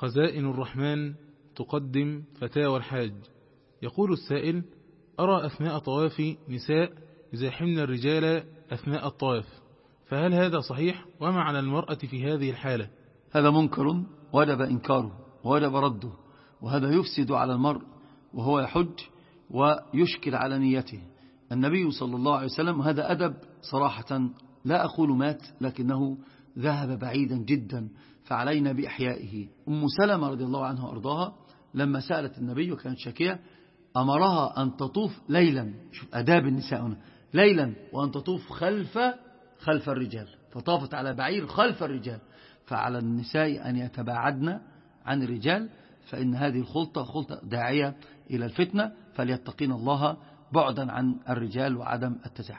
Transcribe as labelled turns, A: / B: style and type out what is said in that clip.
A: خزائن الرحمن تقدم فتاوى الحاج. يقول السائل أرى أثناء طوافي نساء يزاحمن الرجال أثناء الطواف فهل هذا صحيح؟ وما على المرأة في هذه الحالة؟
B: هذا منكر وجب إنكاره وجب رده وهذا يفسد على المرء وهو يحج ويشكل على نيته. النبي صلى الله عليه وسلم هذا أدب صراحة لا أقول مات لكنه ذهب بعيدا جدا فعلينا بإحيائه. أم سلمة رضي الله عنها وأرضاها لما سألت النبي وكانت شاكية أمرها أن تطوف ليلا. شوف أداب النساء هنا. ليلا وأن تطوف خلف خلف الرجال. فطافت على بعير خلف الرجال. فعلى النساء أن يتباعدن عن الرجال فإن هذه الخلطة خلطة داعية إلى الفتنة فليتقين الله بعدا عن الرجال وعدم التزاحم.